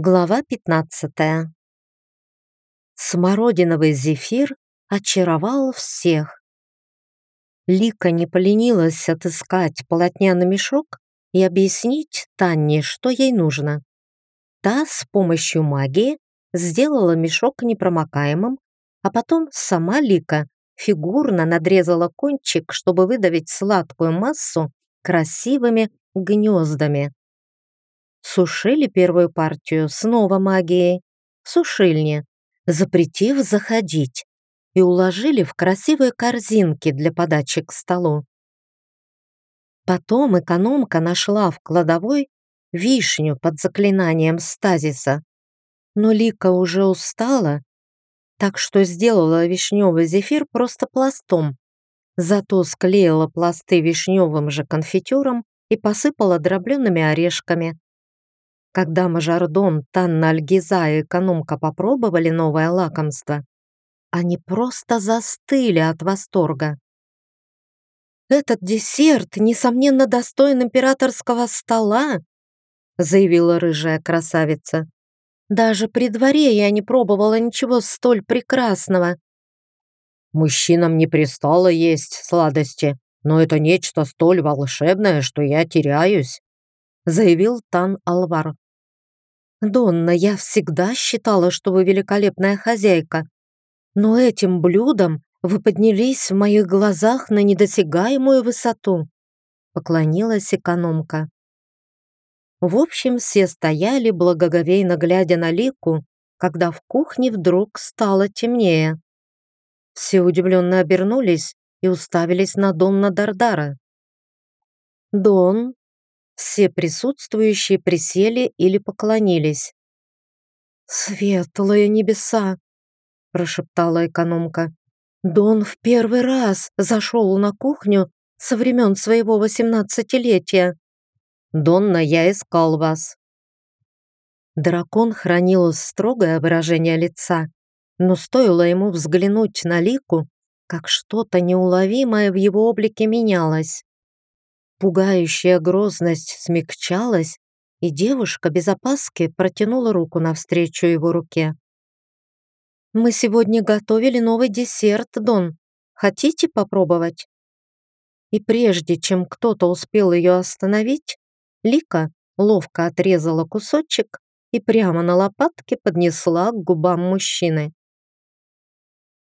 Глава 15. Смородиновый зефир очаровал всех. Лика не поленилась отыскать полотняный мешок и объяснить Танне, что ей нужно. Та с помощью магии сделала мешок непромокаемым, а потом сама Лика фигурно надрезала кончик, чтобы выдавить сладкую массу красивыми гнездами. Сушили первую партию снова магией, в сушильне, запретив заходить, и уложили в красивые корзинки для подачи к столу. Потом экономка нашла в кладовой вишню под заклинанием стазиса, но Лика уже устала, так что сделала вишневый зефир просто пластом, зато склеила пласты вишневым же конфитюром и посыпала дробленными орешками. Когда мажордом, Танна Альгиза и экономка попробовали новое лакомство, они просто застыли от восторга. «Этот десерт, несомненно, достоин императорского стола», заявила рыжая красавица. «Даже при дворе я не пробовала ничего столь прекрасного». «Мужчинам не пристало есть сладости, но это нечто столь волшебное, что я теряюсь», заявил Тан Алвар. «Донна, я всегда считала, что вы великолепная хозяйка, но этим блюдом вы поднялись в моих глазах на недосягаемую высоту», поклонилась экономка. В общем, все стояли, благоговейно глядя на Лику, когда в кухне вдруг стало темнее. Все удивленно обернулись и уставились на Донна Дардара. Дон, все присутствующие присели или поклонились. «Светлые небеса!» – прошептала экономка. «Дон в первый раз зашел на кухню со времен своего восемнадцатилетия. Донна, я искал вас». Дракон хранил строгое выражение лица, но стоило ему взглянуть на Лику, как что-то неуловимое в его облике менялось. Пугающая грозность смягчалась, и девушка без опаски протянула руку навстречу его руке. «Мы сегодня готовили новый десерт, Дон. Хотите попробовать?» И прежде чем кто-то успел ее остановить, Лика ловко отрезала кусочек и прямо на лопатке поднесла к губам мужчины.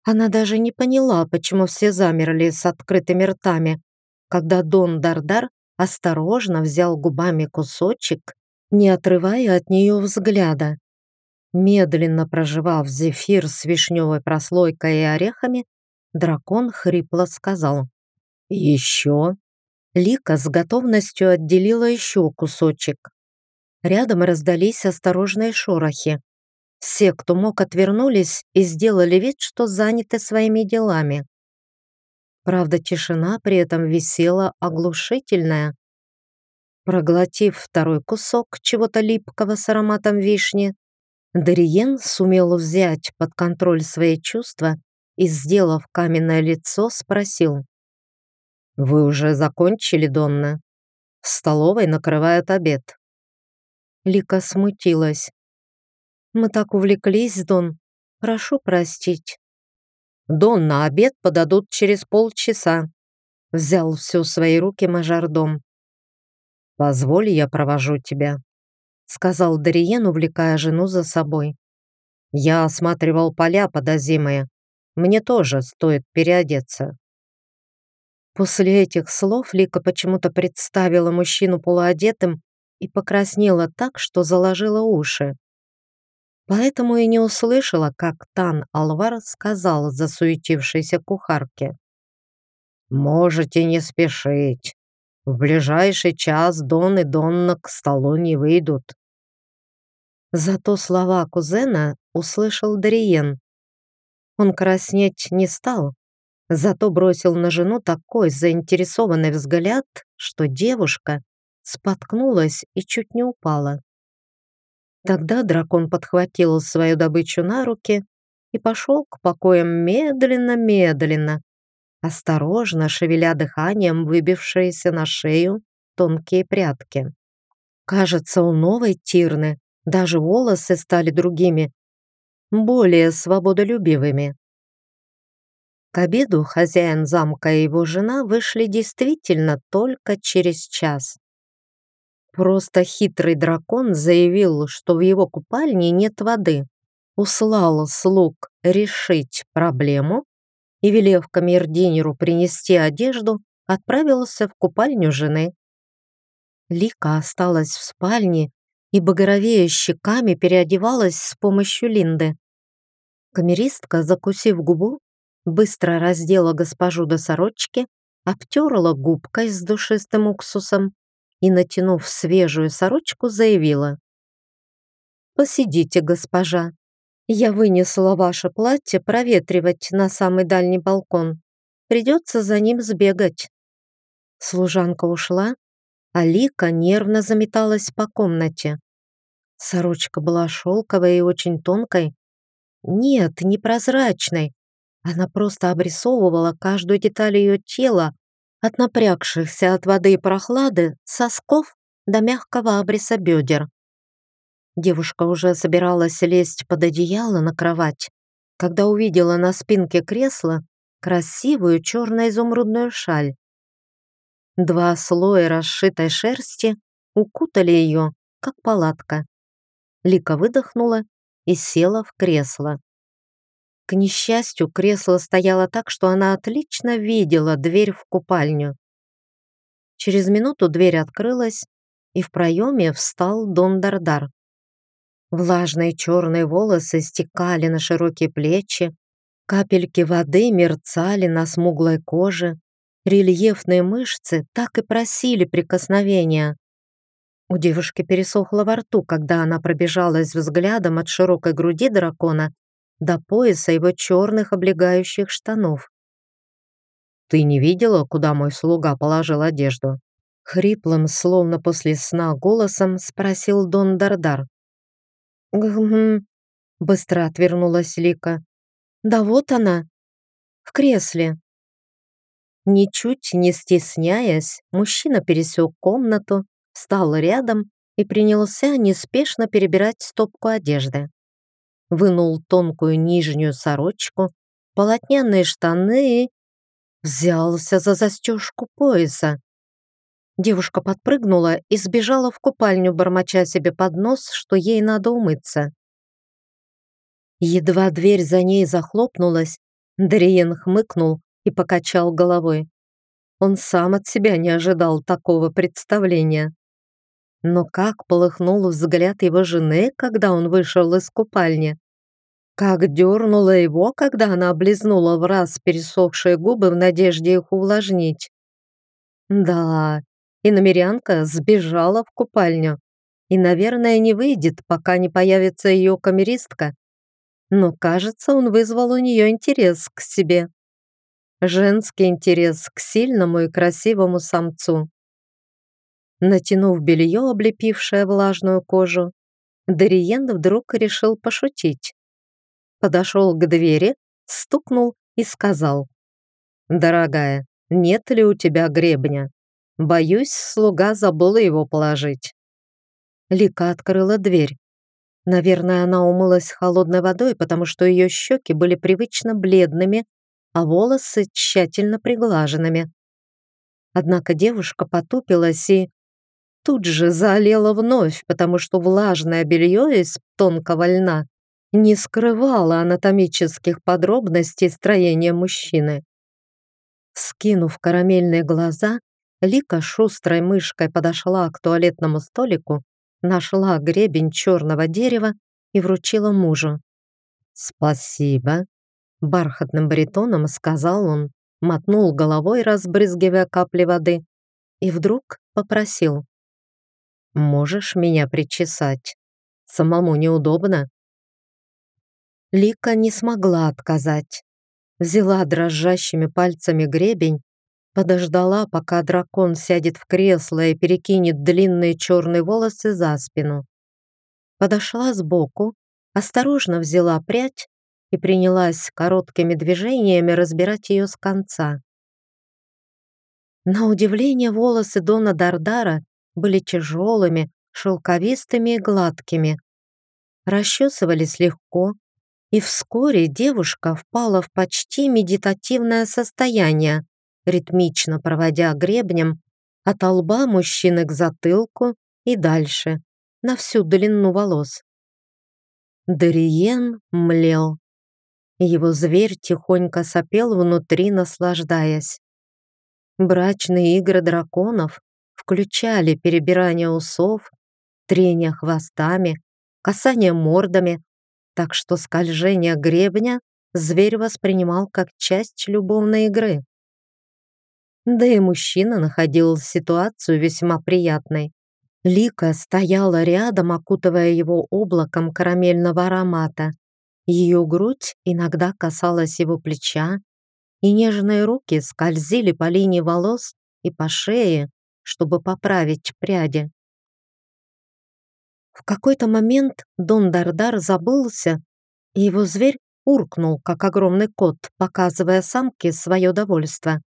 Она даже не поняла, почему все замерли с открытыми ртами, когда Дон Дардар осторожно взял губами кусочек, не отрывая от нее взгляда. Медленно проживав зефир с вишневой прослойкой и орехами, дракон хрипло сказал «Еще». Лика с готовностью отделила еще кусочек. Рядом раздались осторожные шорохи. Все, кто мог, отвернулись и сделали вид, что заняты своими делами. Правда, тишина при этом висела оглушительная. Проглотив второй кусок чего-то липкого с ароматом вишни, Дариен сумел взять под контроль свои чувства и, сделав каменное лицо, спросил. «Вы уже закончили, Донна? В столовой накрывают обед». Лика смутилась. «Мы так увлеклись, Дон. Прошу простить». «Дон, на обед подадут через полчаса», — взял все в свои руки мажордом. «Позволь, я провожу тебя», — сказал Дариен, увлекая жену за собой. «Я осматривал поля подозимые. Мне тоже стоит переодеться». После этих слов Лика почему-то представила мужчину полуодетым и покраснела так, что заложила уши поэтому и не услышала, как Тан Алвар сказал засуетившейся кухарке. «Можете не спешить. В ближайший час Дон и Донна к столу не выйдут». Зато слова кузена услышал Дариен. Он краснеть не стал, зато бросил на жену такой заинтересованный взгляд, что девушка споткнулась и чуть не упала. Тогда дракон подхватил свою добычу на руки и пошел к покоям медленно-медленно, осторожно шевеля дыханием выбившиеся на шею тонкие прядки. Кажется, у новой Тирны Даже волосы стали другими, более свободолюбивыми. К обеду хозяин замка и его жена вышли действительно только через час. Просто хитрый дракон заявил, что в его купальне нет воды, услал слуг решить проблему и, велев камердинеру принести одежду, отправился в купальню жены. Лика осталась в спальне и, багровея щеками, переодевалась с помощью Линды. Камеристка, закусив губу, быстро раздела госпожу до сорочки, обтерла губкой с душистым уксусом и, натянув свежую сорочку, заявила. «Посидите, госпожа. Я вынесла ваше платье проветривать на самый дальний балкон. Придется за ним сбегать». Служанка ушла, а Лика нервно заметалась по комнате. Сорочка была шелковой и очень тонкой. Нет, не прозрачной. Она просто обрисовывала каждую деталь ее тела, от напрягшихся от воды и прохлады сосков до мягкого обриса бедер. Девушка уже собиралась лезть под одеяло на кровать, когда увидела на спинке кресла красивую черно-изумрудную шаль. Два слоя расшитой шерсти укутали ее, как палатка. Лика выдохнула и села в кресло. К несчастью, кресло стояло так, что она отлично видела дверь в купальню. Через минуту дверь открылась, и в проеме встал Дон Дардар. Влажные черные волосы стекали на широкие плечи, капельки воды мерцали на смуглой коже, рельефные мышцы так и просили прикосновения. У девушки пересохло во рту, когда она пробежалась взглядом от широкой груди дракона до пояса его черных облегающих штанов. «Ты не видела, куда мой слуга положил одежду?» Хриплым, словно после сна голосом, спросил Дон Дардар. «Гм...» — быстро отвернулась Лика. «Да вот она, в кресле». Ничуть не стесняясь, мужчина пересек комнату, встал рядом и принялся неспешно перебирать стопку одежды вынул тонкую нижнюю сорочку, полотняные штаны и взялся за застежку пояса. Девушка подпрыгнула и сбежала в купальню, бормоча себе под нос, что ей надо умыться. Едва дверь за ней захлопнулась, Дриен хмыкнул и покачал головой. Он сам от себя не ожидал такого представления. Но как полыхнул взгляд его жены, когда он вышел из купальни. Как дернула его, когда она облизнула в раз пересохшие губы в надежде их увлажнить. Да, и намерянка сбежала в купальню. И, наверное, не выйдет, пока не появится ее камеристка. Но, кажется, он вызвал у нее интерес к себе. Женский интерес к сильному и красивому самцу. Натянув белье, облепившее влажную кожу, Дариен вдруг решил пошутить. Подошел к двери, стукнул и сказал. «Дорогая, нет ли у тебя гребня? Боюсь, слуга забыл его положить». Лика открыла дверь. Наверное, она умылась холодной водой, потому что ее щеки были привычно бледными, а волосы тщательно приглаженными. Однако девушка потупилась и тут же заолела вновь, потому что влажное белье из тонкого льна не скрывало анатомических подробностей строения мужчины. Скинув карамельные глаза, Лика шустрой мышкой подошла к туалетному столику, нашла гребень черного дерева и вручила мужу. «Спасибо», — бархатным баритоном сказал он, мотнул головой, разбрызгивая капли воды, и вдруг попросил. «Можешь меня причесать? Самому неудобно?» Лика не смогла отказать. Взяла дрожащими пальцами гребень, подождала, пока дракон сядет в кресло и перекинет длинные черные волосы за спину. Подошла сбоку, осторожно взяла прядь и принялась короткими движениями разбирать ее с конца. На удивление волосы Дона Дардара были тяжелыми, шелковистыми и гладкими, расчесывались легко, и вскоре девушка впала в почти медитативное состояние, ритмично проводя гребнем от лба мужчины к затылку и дальше, на всю длину волос. Дариен млел. Его зверь тихонько сопел внутри, наслаждаясь. Брачные игры драконов включали перебирание усов, трение хвостами, касание мордами, так что скольжение гребня зверь воспринимал как часть любовной игры. Да и мужчина находил ситуацию весьма приятной. Лика стояла рядом, окутывая его облаком карамельного аромата. Ее грудь иногда касалась его плеча, и нежные руки скользили по линии волос и по шее, чтобы поправить пряди. В какой-то момент Дон Дардар забылся, и его зверь уркнул, как огромный кот, показывая самке свое довольство.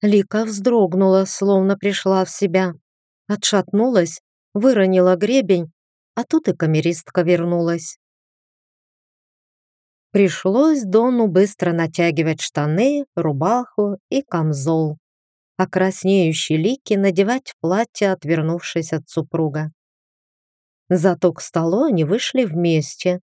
Лика вздрогнула, словно пришла в себя, отшатнулась, выронила гребень, а тут и камеристка вернулась. Пришлось Дону быстро натягивать штаны, рубаху и камзол, а краснеющей Лики надевать платье, отвернувшись от супруга. Зато к столу они вышли вместе,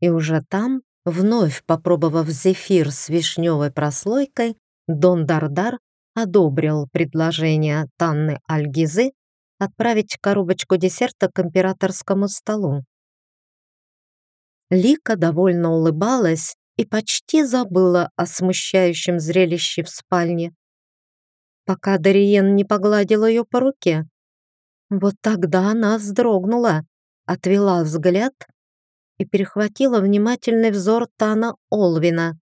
и уже там, вновь попробовав зефир с вишневой прослойкой, Дон Дардар одобрил предложение Танны Альгизы отправить коробочку десерта к императорскому столу. Лика довольно улыбалась и почти забыла о смущающем зрелище в спальне, пока Дариен не погладил ее по руке. Вот тогда она вздрогнула, отвела взгляд и перехватила внимательный взор Тана Олвина.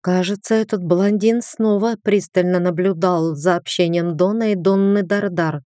Кажется, этот блондин снова пристально наблюдал за общением Дона и Донны Дардар.